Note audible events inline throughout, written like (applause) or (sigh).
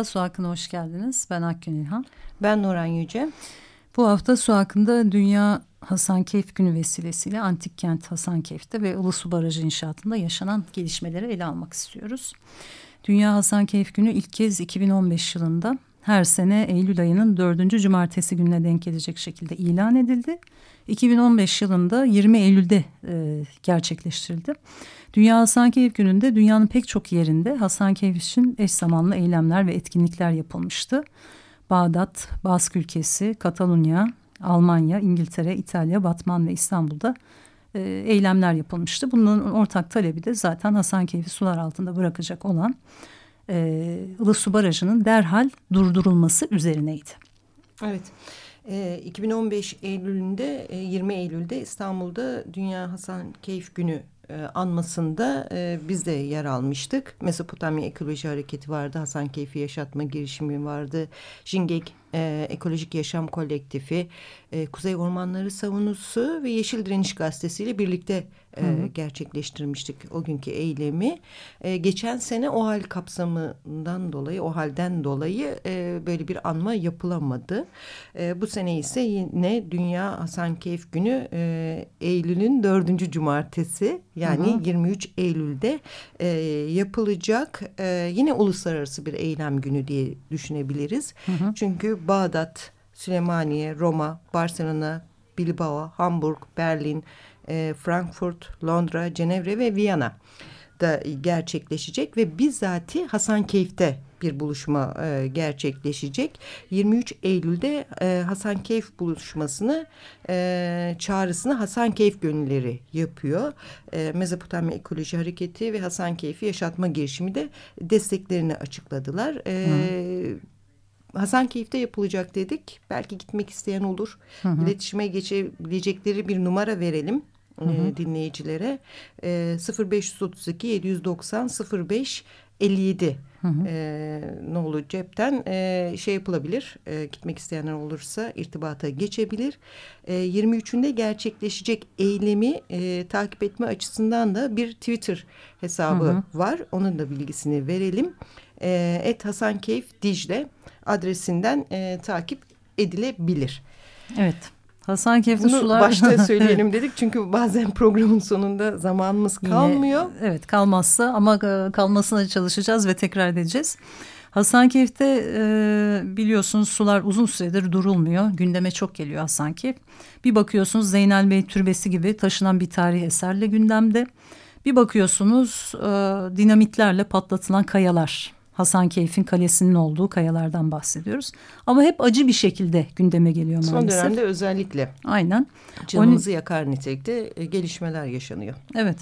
Merhaba, Su Hakkı'na hoş geldiniz. Ben Akgün İlhan. Ben Nuran Yüce. Bu hafta Su Hakkı'nda Dünya Hasankeyf Günü vesilesiyle Antik Kent Hasankeyf'te ve Ilısu Barajı inşaatında yaşanan gelişmeleri ele almak istiyoruz. Dünya Hasankeyf Günü ilk kez 2015 yılında her sene Eylül ayının dördüncü cumartesi gününe denk gelecek şekilde ilan edildi. 2015 yılında 20 Eylül'de e, gerçekleştirildi. Dünya Hasankeyf Günü'nde dünyanın pek çok yerinde Hasankeyf için eş zamanlı eylemler ve etkinlikler yapılmıştı. Bağdat, Bask ülkesi, Katalunya, Almanya, İngiltere, İtalya, Batman ve İstanbul'da e, eylemler yapılmıştı. Bunun ortak talebi de zaten Hasankeyf'i sular altında bırakacak olan e, Ilısu Barajı'nın derhal durdurulması üzerineydi. Evet. E, 2015 Eylül'ünde e, 20 Eylül'de İstanbul'da Dünya Hasankeyf Günü e, anmasında e, biz de yer almıştık. Mesopotamya Ekoloji Hareketi vardı, Hasankeyf'i yaşatma girişimi vardı, Jingek e, Ekolojik Yaşam Kolektifi, e, Kuzey Ormanları Savunusu ve Yeşil Direniş Gazetesi ile birlikte e, gerçekleştirmiştik o günkü eylemi. E, geçen sene o hal kapsamından dolayı, o halden dolayı e, böyle bir anma yapılamadı. E, bu sene ise yine Dünya Hasankeyf Günü e, Eylül'ün dördüncü cumartesi yani hı hı. 23 Eylül'de e, yapılacak e, yine uluslararası bir eylem günü diye düşünebiliriz. Hı hı. Çünkü Bağdat, Süleymaniye, Roma, Barcelona, Bilbao, Hamburg, Berlin, e, Frankfurt, Londra, Cenevre ve Viyana da gerçekleşecek ve bizzati Hasankeyf'te bir buluşma e, gerçekleşecek. 23 Eylül'de e, Hasankeyf buluşmasını e, çağrısını Hasankeyf gönülleri yapıyor. E, Mezopotamya Ekoloji Hareketi ve Hasankeyf'i yaşatma girişimi de desteklerini açıkladılar. E, Hasankeyf'te yapılacak dedik. Belki gitmek isteyen olur. Hı hı. İletişime geçebilecekleri bir numara verelim hı hı. E, dinleyicilere. E, 0532 790 05 57 hı hı. E, cepten e, şey yapılabilir. E, gitmek isteyenler olursa irtibata geçebilir. E, 23'ünde gerçekleşecek eylemi e, takip etme açısından da bir Twitter hesabı hı hı. var. Onun da bilgisini verelim. E, et Hasankeyf Dicle adresinden e, takip edilebilir. Evet. Hasankeyf'te Bunu sular... başta (laughs) söyleyelim dedik çünkü bazen programın sonunda zamanımız kalmıyor. Yine, evet kalmazsa ama e, kalmasına çalışacağız ve tekrar edeceğiz. Hasankeyf'te e, biliyorsunuz sular uzun süredir durulmuyor. Gündeme çok geliyor Hasankeyf. Bir bakıyorsunuz Zeynel Bey Türbesi gibi taşınan bir tarihi eserle gündemde. Bir bakıyorsunuz e, dinamitlerle patlatılan kayalar Hasankeyf'in kalesinin olduğu kayalardan bahsediyoruz. Ama hep acı bir şekilde gündeme geliyor maalesef. Son dönemde özellikle. Aynen. Canımızı On... yakar nitelikte e, gelişmeler yaşanıyor. Evet.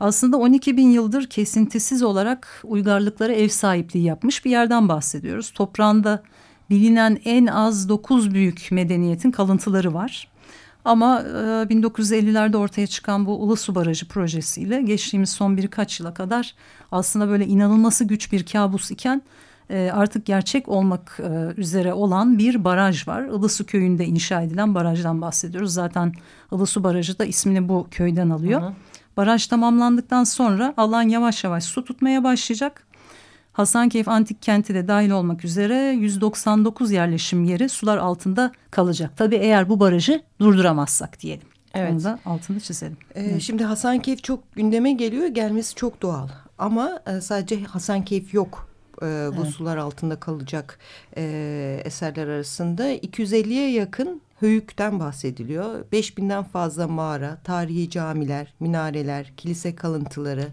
Aslında 12 bin yıldır kesintisiz olarak uygarlıklara ev sahipliği yapmış bir yerden bahsediyoruz. Toprağında bilinen en az dokuz büyük medeniyetin kalıntıları var. Ama e, 1950'lerde ortaya çıkan bu Ulusu Barajı projesiyle geçtiğimiz son birkaç yıla kadar aslında böyle inanılması güç bir kabus iken e, artık gerçek olmak e, üzere olan bir baraj var. Ilısu köyünde inşa edilen barajdan bahsediyoruz. Zaten Ilısu Barajı da ismini bu köyden alıyor. Hı hı. Baraj tamamlandıktan sonra alan yavaş yavaş su tutmaya başlayacak. Hasankeyf Antik Kenti de dahil olmak üzere 199 yerleşim yeri sular altında kalacak. Tabii eğer bu barajı durduramazsak diyelim. Evet. Onu da altını çizelim. Ee, şimdi Hasankeyf çok gündeme geliyor. Gelmesi çok doğal. Ama e, sadece Hasankeyf yok e, bu evet. sular altında kalacak e, eserler arasında. 250'ye yakın höyükten bahsediliyor. 5000'den fazla mağara, tarihi camiler, minareler, kilise kalıntıları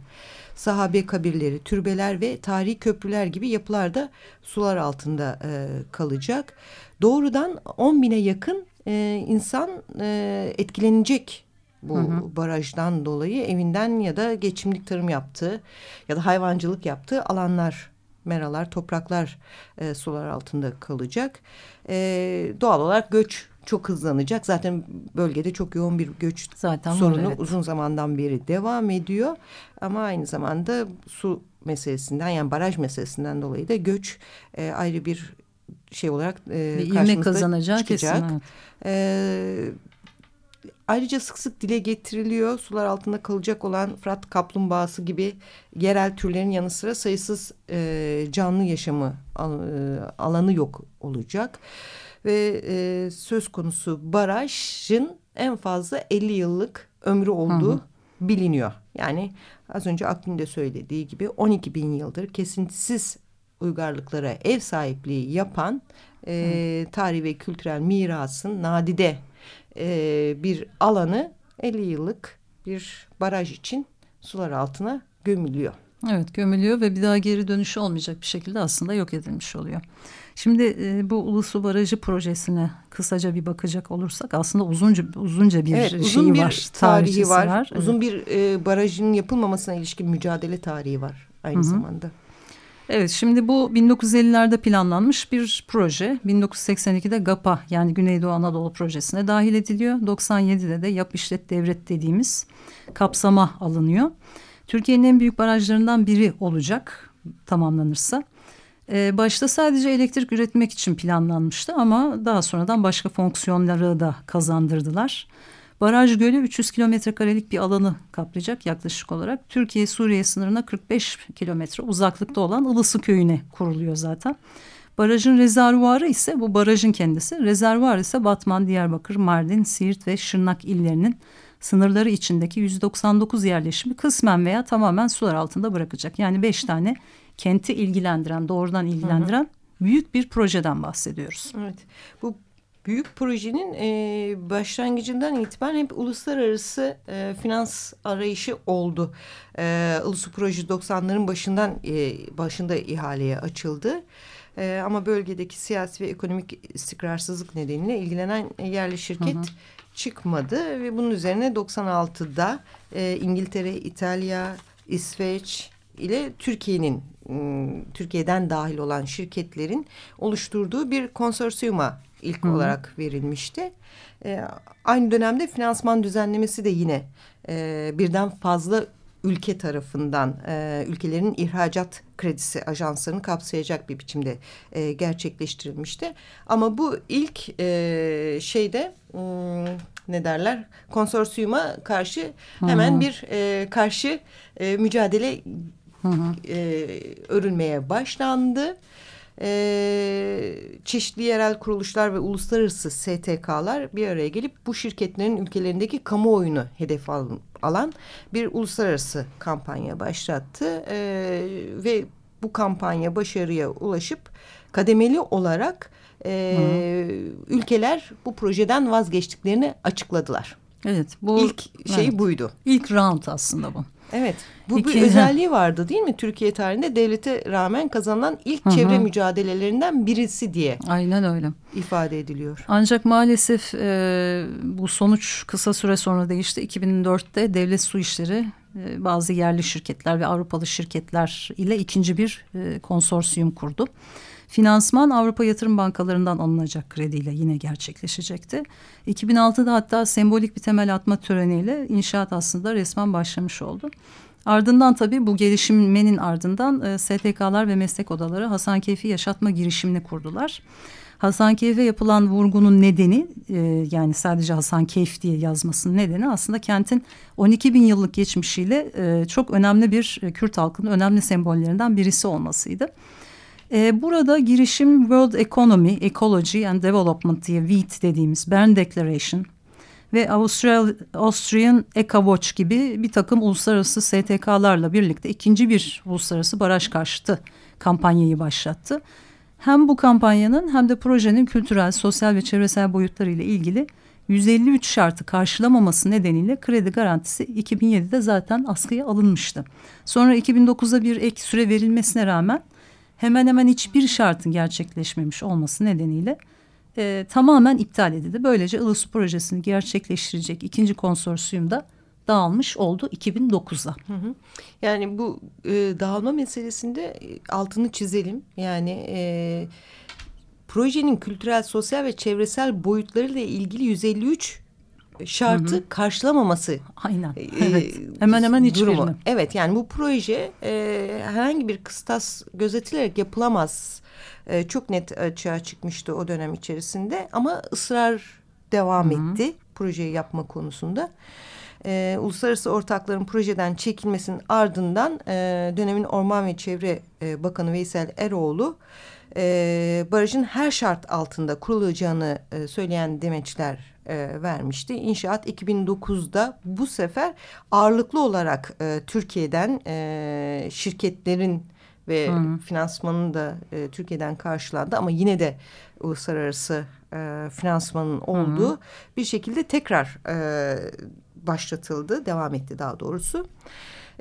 sahabe kabirleri, türbeler ve tarihi köprüler gibi yapılar da sular altında e, kalacak. Doğrudan 10 bine yakın e, insan e, etkilenecek bu hı hı. barajdan dolayı evinden ya da geçimlik tarım yaptığı ya da hayvancılık yaptığı alanlar, meralar, topraklar e, sular altında kalacak. E, doğal olarak göç çok hızlanacak. Zaten bölgede çok yoğun bir göç Zaten sorunu var, evet. uzun zamandan beri devam ediyor. Ama aynı zamanda su meselesinden yani baraj meselesinden dolayı da göç e, ayrı bir şey olarak e, karşımıza kazanacak çıkacak. Kesin, evet. E, ayrıca sık sık dile getiriliyor sular altında kalacak olan Fırat kaplumbağası gibi yerel türlerin yanı sıra sayısız e, canlı yaşamı al, e, alanı yok olacak. Ve e, söz konusu barajın en fazla 50 yıllık ömrü olduğu hı hı. biliniyor. Yani az önce Akgün de söylediği gibi 12 bin yıldır kesintisiz uygarlıklara ev sahipliği yapan e, tarihi ve kültürel mirasın nadide e, bir alanı 50 yıllık bir baraj için sular altına gömülüyor. Evet gömülüyor ve bir daha geri dönüşü olmayacak bir şekilde aslında yok edilmiş oluyor. Şimdi e, bu Ulusu Barajı projesine kısaca bir bakacak olursak aslında uzunca uzunca bir evet, uzun bir var, tarihi var. var. Uzun evet. bir e, barajın yapılmamasına ilişkin mücadele tarihi var aynı Hı -hı. zamanda. Evet şimdi bu 1950'lerde planlanmış bir proje. 1982'de GAPA yani Güneydoğu Anadolu Projesi'ne dahil ediliyor. 97'de de yap işlet devret dediğimiz kapsama alınıyor. Türkiye'nin en büyük barajlarından biri olacak tamamlanırsa. Ee, başta sadece elektrik üretmek için planlanmıştı ama daha sonradan başka fonksiyonları da kazandırdılar. Baraj gölü 300 kilometre karelik bir alanı kaplayacak yaklaşık olarak. Türkiye-Suriye sınırına 45 kilometre uzaklıkta olan Ilısı köyüne kuruluyor zaten. Barajın rezervuarı ise bu barajın kendisi. Rezervuar ise Batman, Diyarbakır, Mardin, Siirt ve Şırnak illerinin sınırları içindeki 199 yerleşimi kısmen veya tamamen sular altında bırakacak. Yani beş tane kenti ilgilendiren, doğrudan ilgilendiren hı hı. büyük bir projeden bahsediyoruz. Evet. Bu büyük projenin e, başlangıcından itibaren hep uluslararası e, finans arayışı oldu. E, Ulusu Proje 90'ların başından e, başında ihaleye açıldı. E, ama bölgedeki siyasi ve ekonomik istikrarsızlık nedeniyle ilgilenen yerli şirket hı hı. çıkmadı ve bunun üzerine 96'da e, İngiltere, İtalya, İsveç ile Türkiye'nin Türkiye'den dahil olan şirketlerin oluşturduğu bir konsorsiyuma ilk Hı. olarak verilmişti. E, aynı dönemde finansman düzenlemesi de yine e, birden fazla ülke tarafından e, ülkelerin ihracat kredisi ajanslarını kapsayacak bir biçimde e, gerçekleştirilmişti. Ama bu ilk e, şeyde hmm, ne derler konsorsiyuma karşı hemen hmm. bir e, karşı e, mücadele hmm. e, örülmeye başlandı e, çeşitli yerel kuruluşlar ve uluslararası STK'lar bir araya gelip bu şirketlerin ülkelerindeki kamuoyunu hedef al, alan bir uluslararası kampanya başlattı e, ve bu kampanya başarıya ulaşıp kademeli olarak e, ülkeler bu projeden vazgeçtiklerini açıkladılar. Evet bu ilk şey evet. buydu. İlk round aslında bu. Evet. Bu İki, bir özelliği vardı değil mi? Türkiye tarihinde devlete rağmen kazanılan ilk hı hı. çevre mücadelelerinden birisi diye. Aynen öyle. ifade ediliyor. Ancak maalesef e, bu sonuç kısa süre sonra değişti. 2004'te devlet su işleri e, bazı yerli şirketler ve Avrupalı şirketler ile ikinci bir e, konsorsiyum kurdu. Finansman Avrupa Yatırım Bankalarından alınacak krediyle yine gerçekleşecekti. 2006'da hatta sembolik bir temel atma töreniyle inşaat aslında resmen başlamış oldu. Ardından tabii bu gelişmenin ardından e, STK'lar ve meslek odaları Hasankeyf'i yaşatma girişimini kurdular. Hasankeyf'e yapılan vurgunun nedeni e, yani sadece Hasankeyf diye yazmasının nedeni aslında kentin 12 bin yıllık geçmişiyle e, çok önemli bir e, Kürt halkının önemli sembollerinden birisi olmasıydı. E, burada girişim World Economy, Ecology and Development diye WEAT dediğimiz Bern Declaration ve Austral, Austrian EcoWatch gibi bir takım uluslararası STK'larla birlikte ikinci bir uluslararası baraj karşıtı kampanyayı başlattı. Hem bu kampanyanın hem de projenin kültürel, sosyal ve çevresel boyutları ile ilgili 153 şartı karşılamaması nedeniyle kredi garantisi 2007'de zaten askıya alınmıştı. Sonra 2009'da bir ek süre verilmesine rağmen hemen hemen hiçbir şartın gerçekleşmemiş olması nedeniyle e, tamamen iptal edildi. Böylece Ilısu projesini gerçekleştirecek ikinci konsorsiyum da dağılmış oldu 2009'da. Yani bu e, dağılma meselesinde e, altını çizelim. Yani e, projenin kültürel, sosyal ve çevresel boyutlarıyla ilgili 153 şartı hı hı. karşılamaması. Aynen. E, evet. Hemen hemen hiçbirini. Evet yani bu proje e, herhangi bir kıstas gözetilerek yapılamaz. E, çok net açığa çıkmıştı o dönem içerisinde ama ısrar devam hı hı. etti projeyi yapma konusunda. E, uluslararası ortakların projeden çekilmesinin ardından e, dönemin Orman ve Çevre e, Bakanı Veysel Eroğlu e, barajın her şart altında kurulacağını e, söyleyen demeçler e, vermişti. İnşaat 2009'da bu sefer ağırlıklı olarak e, Türkiye'den e, şirketlerin ve Hı. finansmanın da e, Türkiye'den karşılandı ama yine de uluslararası e, finansmanın olduğu Hı. bir şekilde tekrar e, başlatıldı, devam etti daha doğrusu.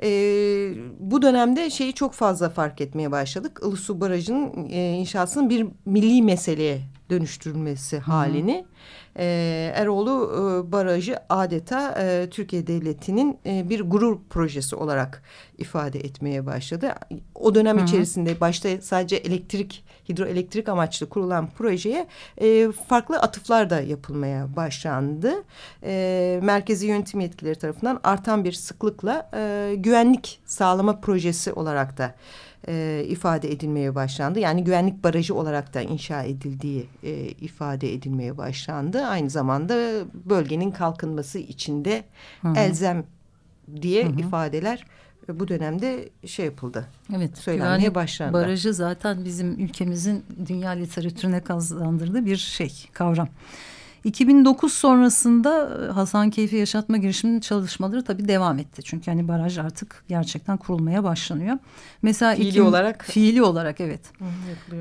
E, bu dönemde şeyi çok fazla fark etmeye başladık. Ilısu Barajı'nın e, inşasının bir milli meseleye dönüştürülmesi Hı -hı. halini e, Eroğlu e, Barajı adeta e, Türkiye Devleti'nin e, bir gurur projesi olarak ifade etmeye başladı. O dönem Hı -hı. içerisinde başta sadece elektrik, hidroelektrik amaçlı kurulan projeye e, farklı atıflar da yapılmaya başlandı. E, merkezi yönetim yetkileri tarafından artan bir sıklıkla e, güvenlik sağlama projesi olarak da e, ifade edilmeye başlandı. Yani güvenlik barajı olarak da inşa edildiği e, ifade edilmeye başlandı. Aynı zamanda bölgenin kalkınması içinde Hı -hı. elzem diye Hı -hı. ifadeler bu dönemde şey yapıldı. Evet. Söylenmeye yani başlandı. Barajı zaten bizim ülkemizin dünya literatürüne kazandırdığı bir şey, kavram. 2009 sonrasında e, Hasan Keyfi Yaşatma girişiminin çalışmaları tabii devam etti. Çünkü hani baraj artık gerçekten kurulmaya başlanıyor. Mesela fiili Ekim, olarak fiili olarak evet.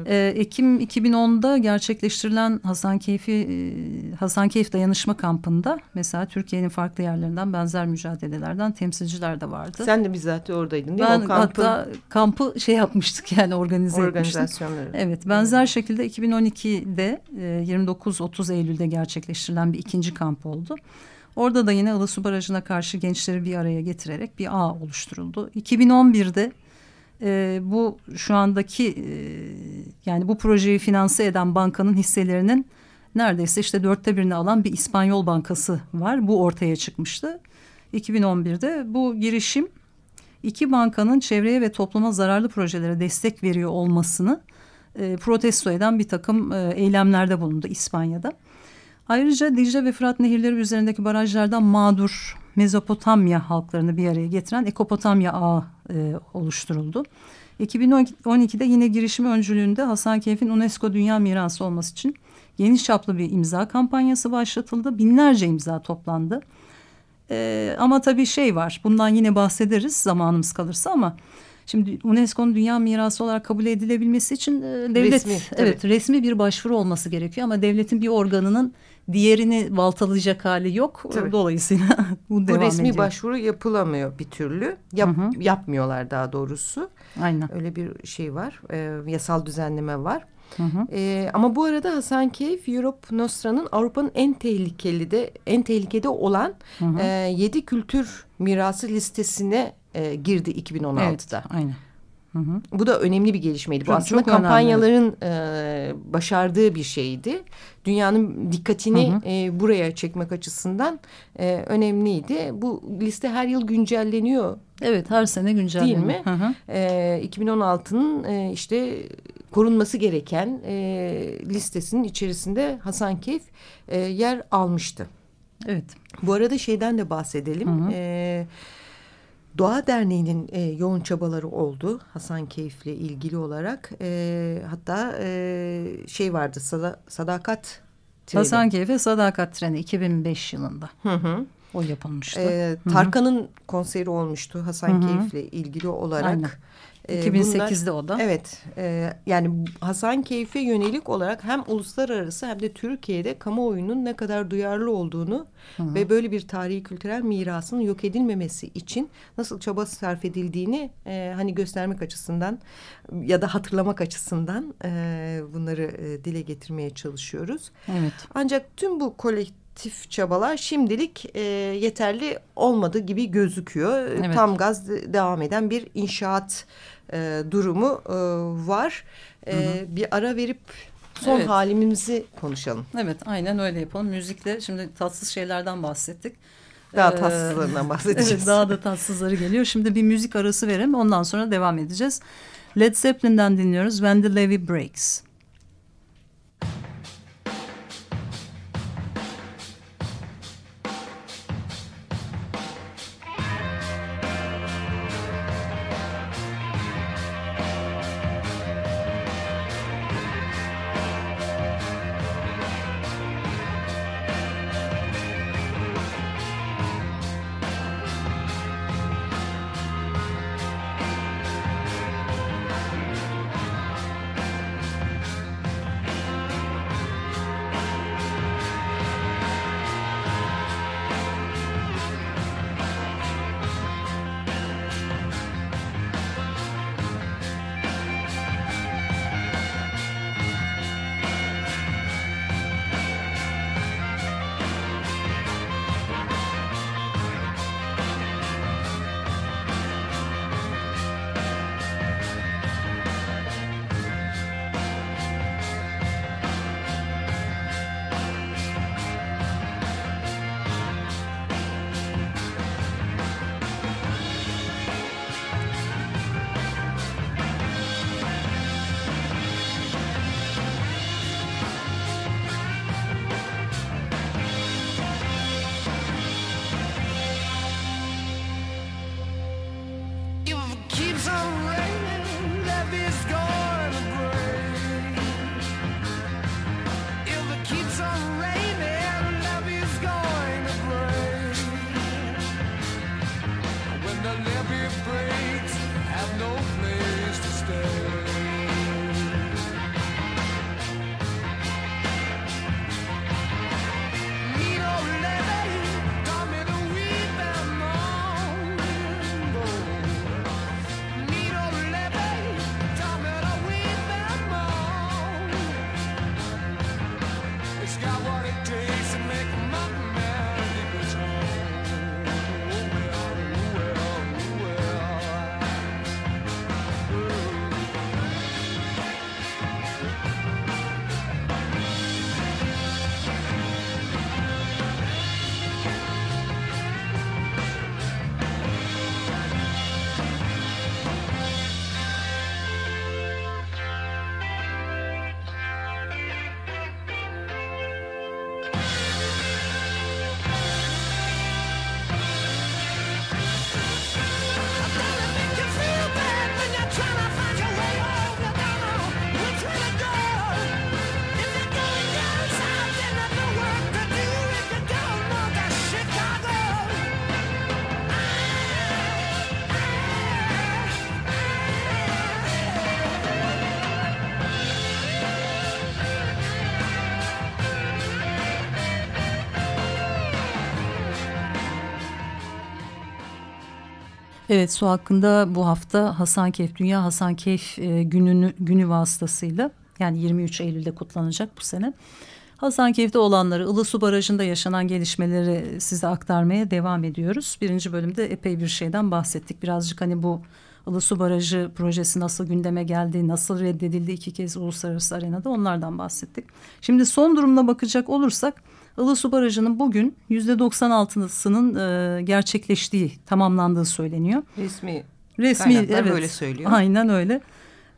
ee, Ekim 2010'da gerçekleştirilen Hasan Keyfi e, Hasan Keyif dayanışma kampında mesela Türkiye'nin farklı yerlerinden benzer mücadelelerden temsilciler de vardı. Sen de bizzat oradaydın değil ben mi? O kampın... hatta kampı şey yapmıştık (laughs) yani organize etmiştik. Evet benzer şekilde 2012'de 29-30 Eylül'de gerçekleştirildi gerçekleştirilen bir ikinci kamp oldu. Orada da yine Ilısu Barajı'na karşı gençleri bir araya getirerek bir ağ oluşturuldu. 2011'de e, bu şu andaki e, yani bu projeyi finanse eden bankanın hisselerinin neredeyse işte dörtte birini alan bir İspanyol bankası var. Bu ortaya çıkmıştı. 2011'de bu girişim iki bankanın çevreye ve topluma zararlı projelere destek veriyor olmasını e, protesto eden bir takım e, eylemlerde bulundu İspanya'da. Ayrıca Dicle ve Fırat nehirleri üzerindeki barajlardan mağdur Mezopotamya halklarını bir araya getiren Ekopotamya Ağı e, oluşturuldu. 2012'de yine girişimi öncülüğünde Hasankeyf'in UNESCO Dünya Mirası olması için geniş çaplı bir imza kampanyası başlatıldı. Binlerce imza toplandı. Ee, ama tabii şey var bundan yine bahsederiz zamanımız kalırsa ama Şimdi UNESCO'nun dünya mirası olarak kabul edilebilmesi için e, devlet resmi, evet resmi bir başvuru olması gerekiyor ama devletin bir organının diğerini baltalayacak hali yok. Tabii. Dolayısıyla (laughs) bu, bu devam resmi ediyor. başvuru yapılamıyor bir türlü. Yap, hı hı. Yapmıyorlar daha doğrusu. Aynen. Öyle bir şey var. E, yasal düzenleme var. Hı hı. E, ama bu arada Hasankeyf Europe Nostra'nın Avrupa'nın en tehlikeli de en tehlikede olan hı hı. E, yedi kültür mirası listesine e, girdi 2016'da. Evet, aynen. Hı hı. Bu da önemli bir gelişmeydi. Bu aslında çok kampanyaların e, başardığı bir şeydi. Dünyanın dikkatini hı hı. E, buraya çekmek açısından e, önemliydi. Bu liste her yıl güncelleniyor. Evet her sene güncelleniyor. Değil mi? Hı hı. E, 2016'nın e, işte korunması gereken e, listesinin içerisinde Hasankeyf e, yer almıştı. Evet. Bu arada şeyden de bahsedelim. Hı hı. E, Doğa Derneği'nin e, yoğun çabaları oldu Hasan Keyif'le ilgili olarak. E, hatta e, şey vardı sada, Sadakat Treni. Hasan Keyif'e Sadakat Treni 2005 yılında. Hı hı. O yapılmıştı. E, Tarkan'ın konseri olmuştu Hasan Keyif'le ilgili olarak. Aynen. E, 2008'de o da. Evet. E, yani Hasan Keyfe yönelik olarak hem uluslararası hem de Türkiye'de kamuoyunun ne kadar duyarlı olduğunu Hı -hı. ve böyle bir tarihi kültürel mirasın yok edilmemesi için nasıl çaba sarf edildiğini e, hani göstermek açısından ya da hatırlamak açısından e, bunları e, dile getirmeye çalışıyoruz. Evet. Ancak tüm bu kolektif çabalar şimdilik e, yeterli olmadı gibi gözüküyor. Evet. Tam gaz devam eden bir inşaat e, durumu e, var. E, hı hı. Bir ara verip son evet. halimizi konuşalım. Evet aynen öyle yapalım. Müzikle şimdi tatsız şeylerden bahsettik. Daha ee, tatsızlarından (laughs) bahsedeceğiz. evet, daha da tatsızları geliyor. Şimdi bir müzik arası verelim ondan sonra devam edeceğiz. Led Zeppelin'den dinliyoruz When the Levee Breaks. Evet su hakkında bu hafta Hasankeyf Dünya Hasankeyf e, gününü, günü vasıtasıyla yani 23 Eylül'de kutlanacak bu sene. Hasankeyf'te olanları, Ilısu Barajı'nda yaşanan gelişmeleri size aktarmaya devam ediyoruz. Birinci bölümde epey bir şeyden bahsettik. Birazcık hani bu Ilısu Barajı projesi nasıl gündeme geldi, nasıl reddedildi iki kez uluslararası arenada onlardan bahsettik. Şimdi son durumuna bakacak olursak Ilısu Barajı'nın bugün yüzde 96'sının e, gerçekleştiği, tamamlandığı söyleniyor. Resmi, Resmi evet, böyle söylüyor. Aynen öyle.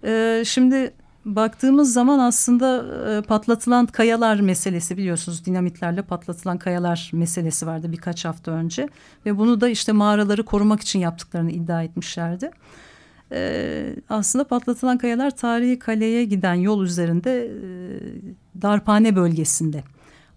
E, şimdi baktığımız zaman aslında e, patlatılan kayalar meselesi biliyorsunuz dinamitlerle patlatılan kayalar meselesi vardı birkaç hafta önce. Ve bunu da işte mağaraları korumak için yaptıklarını iddia etmişlerdi. Ee, aslında patlatılan kayalar tarihi kaleye giden yol üzerinde e, Darphane bölgesinde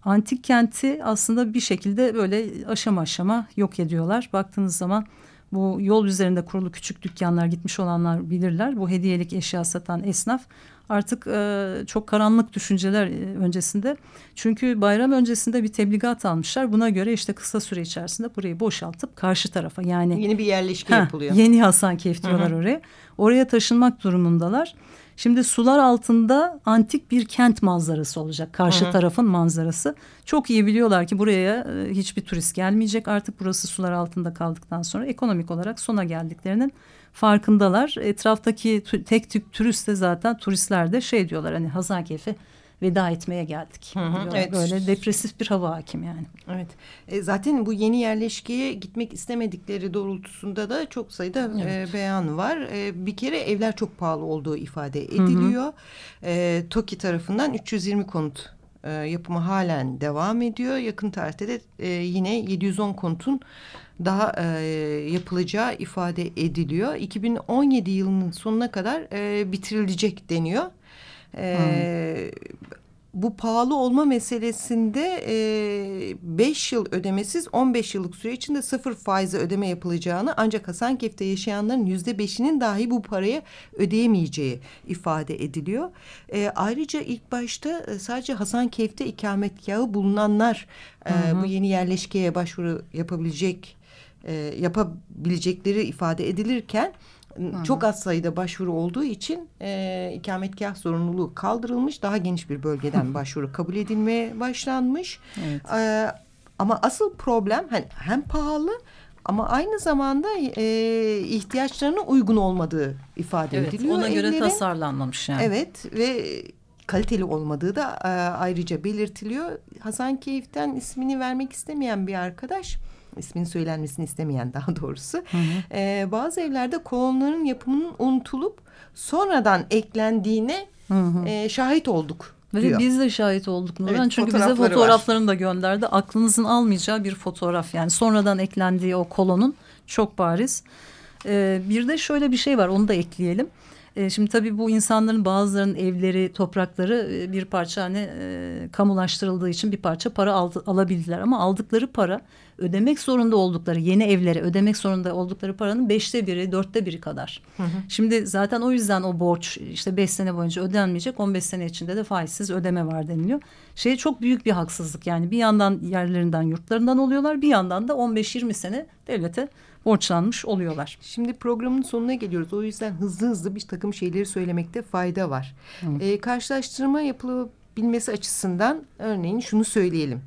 antik kenti aslında bir şekilde böyle aşama aşama yok ediyorlar. Baktığınız zaman Bu yol üzerinde kurulu küçük dükkanlar gitmiş olanlar bilirler. Bu hediyelik eşya satan esnaf artık e, çok karanlık düşünceler e, öncesinde. Çünkü bayram öncesinde bir tebligat almışlar. Buna göre işte kısa süre içerisinde burayı boşaltıp karşı tarafa yani yeni bir yerleşke heh, yapılıyor. Yeni Hasankeyf diyorlar Hı -hı. oraya. Oraya taşınmak durumundalar. Şimdi sular altında antik bir kent manzarası olacak. Karşı Hı -hı. tarafın manzarası. Çok iyi biliyorlar ki buraya e, hiçbir turist gelmeyecek. Artık burası sular altında kaldıktan sonra ekonomik olarak sona geldiklerinin farkındalar. Etraftaki tek tük turist de zaten turistler de şey diyorlar hani Hasankeyf'e veda etmeye geldik. Hı hı, evet. Böyle depresif bir hava hakim yani. Evet. E, zaten bu yeni yerleşkeye gitmek istemedikleri doğrultusunda da çok sayıda evet. e, beyan var. E, bir kere evler çok pahalı olduğu ifade ediliyor. Hı hı. E, TOKİ tarafından 320 konut e, yapımı halen devam ediyor. Yakın tarihte de e, yine 710 konutun daha e, yapılacağı ifade ediliyor. 2017 yılının sonuna kadar e, bitirilecek deniyor. E, bu pahalı olma meselesinde e, beş yıl ödemesiz 15 yıllık süre içinde sıfır faize ödeme yapılacağını ancak Hasankeyf'te yaşayanların yüzde beşinin dahi bu parayı ödeyemeyeceği ifade ediliyor. E, ayrıca ilk başta e, sadece Hasankeyf'te ikametgahı bulunanlar e, bu yeni yerleşkeye başvuru yapabilecek e, yapabilecekleri ifade edilirken Hı-hı. çok az sayıda başvuru olduğu için e, ikametgah zorunluluğu kaldırılmış. Daha geniş bir bölgeden (laughs) başvuru kabul edilmeye başlanmış. Evet. E, ama asıl problem hani hem pahalı ama aynı zamanda e, ihtiyaçlarına uygun olmadığı ifade evet, ediliyor. Ona göre Evlerin, tasarlanmamış yani. Evet ve kaliteli olmadığı da e, ayrıca belirtiliyor. Hasankeyf'ten ismini vermek istemeyen bir arkadaş isminin söylenmesini istemeyen daha (laughs) doğrusu. Hı hı. E, bazı evlerde kolonların yapımının unutulup sonradan eklendiğine hı hı. E, şahit olduk. Ve biz de şahit olduk Nurhan. Evet, Çünkü bize fotoğraflarını var. da gönderdi. Aklınızın almayacağı bir fotoğraf. Yani sonradan eklendiği o kolonun çok bariz. Ee, bir de şöyle bir şey var onu da ekleyelim. E, şimdi tabii bu insanların bazılarının evleri, toprakları e, bir parça hani e, kamulaştırıldığı için bir parça para aldı, alabildiler. Ama aldıkları para ödemek zorunda oldukları yeni evlere ödemek zorunda oldukları paranın beşte biri, dörtte biri kadar. Hı hı. Şimdi zaten o yüzden o borç işte beş sene boyunca ödenmeyecek, on beş sene içinde de faizsiz ödeme var deniliyor. Şey çok büyük bir haksızlık yani bir yandan yerlerinden, yurtlarından oluyorlar, bir yandan da on beş yirmi sene devlete borçlanmış oluyorlar. Şimdi programın sonuna geliyoruz. O yüzden hızlı hızlı bir takım şeyleri söylemekte fayda var. Ee, karşılaştırma yapılabilmesi açısından örneğin şunu söyleyelim.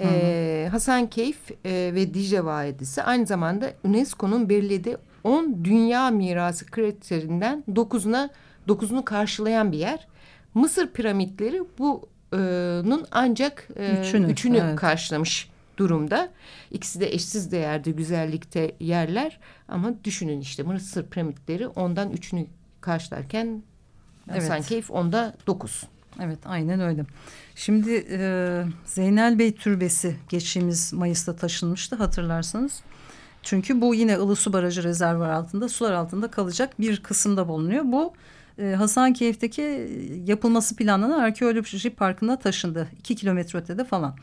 Ee, Hasankeyf e, ve Dicle Vadisi aynı zamanda UNESCO'nun belirlediği 10 dünya mirası kriterinden 9'una 9'unu karşılayan bir yer. Mısır piramitleri bunun ancak e, üçünü, üçünü evet. karşılamış durumda. İkisi de eşsiz değerde güzellikte yerler ama düşünün işte Mısır piramitleri ondan üçünü karşılarken evet. Hasankeyf onda dokuz. Evet aynen öyle. Şimdi e, Zeynel Bey Türbesi geçtiğimiz Mayıs'ta taşınmıştı hatırlarsanız. Çünkü bu yine Ilısu Barajı rezervuar altında sular altında kalacak bir kısımda bulunuyor. Bu e, Hasankeyf'teki yapılması planlanan arkeoloji parkına taşındı. iki kilometre ötede falan.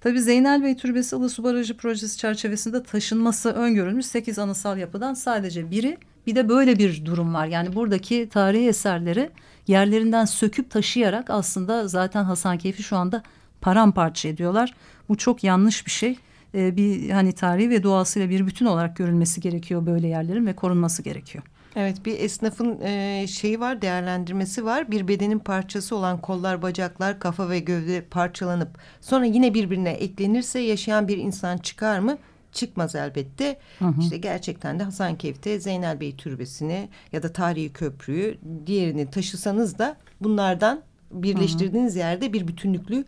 Tabii Zeynel Bey Türbesi Ilısu Barajı projesi çerçevesinde taşınması öngörülmüş sekiz anısal yapıdan sadece biri. Bir de böyle bir durum var. Yani buradaki tarihi eserleri yerlerinden söküp taşıyarak aslında zaten Hasankeyf'i şu anda paramparça ediyorlar. Bu çok yanlış bir şey. Ee, bir hani tarihi ve doğasıyla bir bütün olarak görülmesi gerekiyor böyle yerlerin ve korunması gerekiyor. Evet bir esnafın e, şeyi var değerlendirmesi var. Bir bedenin parçası olan kollar, bacaklar, kafa ve gövde parçalanıp sonra yine birbirine eklenirse yaşayan bir insan çıkar mı? Çıkmaz elbette. Hı hı. İşte gerçekten de Hasankeyf'te Zeynel Bey Türbesi'ni ya da tarihi köprüyü diğerini taşısanız da bunlardan birleştirdiğiniz hı hı. yerde bir bütünlüklü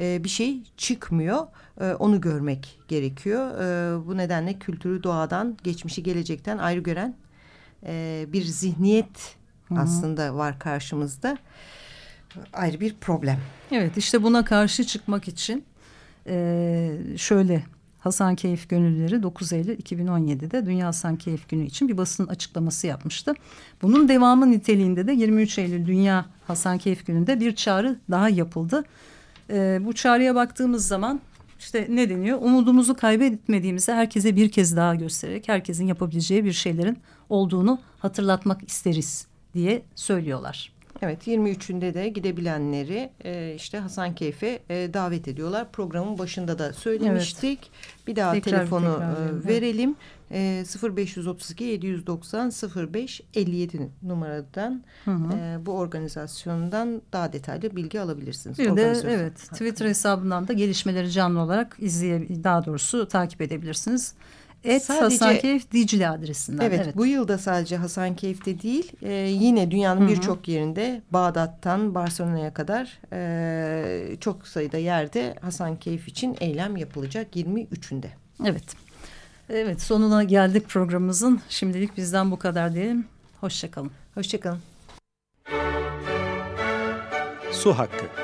e, bir şey çıkmıyor. E, onu görmek gerekiyor. E, bu nedenle kültürü doğadan, geçmişi gelecekten ayrı gören e, bir zihniyet Hı -hı. aslında var karşımızda. Ayrı bir problem. Evet işte buna karşı çıkmak için e, şöyle Hasan Keyif Gönüllüleri 9 Eylül 2017'de Dünya Hasan Keyif Günü için bir basın açıklaması yapmıştı. Bunun devamı niteliğinde de 23 Eylül Dünya Hasan Keyif Günü'nde bir çağrı daha yapıldı. E, bu çağrıya baktığımız zaman işte ne deniyor? Umudumuzu kaybetmediğimizi herkese bir kez daha göstererek herkesin yapabileceği bir şeylerin olduğunu hatırlatmak isteriz diye söylüyorlar. Evet 23'ünde de gidebilenleri e, işte Hasankeyf'e e, davet ediyorlar. Programın başında da söylemiştik. Evet. Bir daha tekrar, telefonu tekrar, e, verelim. E, 0532 790 05 57 numaradan hı hı. E, bu organizasyondan daha detaylı bilgi alabilirsiniz. Bir de evet Twitter hesabından da gelişmeleri canlı olarak izleye daha doğrusu takip edebilirsiniz. Et sadece, Hasankeyf Dicle adresinden. Evet, evet bu yılda sadece Hasankeyf'te değil e, yine dünyanın birçok yerinde Bağdat'tan Barcelona'ya kadar e, çok sayıda yerde Hasankeyf için eylem yapılacak 23'ünde. Evet. Evet sonuna geldik programımızın. Şimdilik bizden bu kadar diyelim. Hoşçakalın. Hoşçakalın. Su Hakkı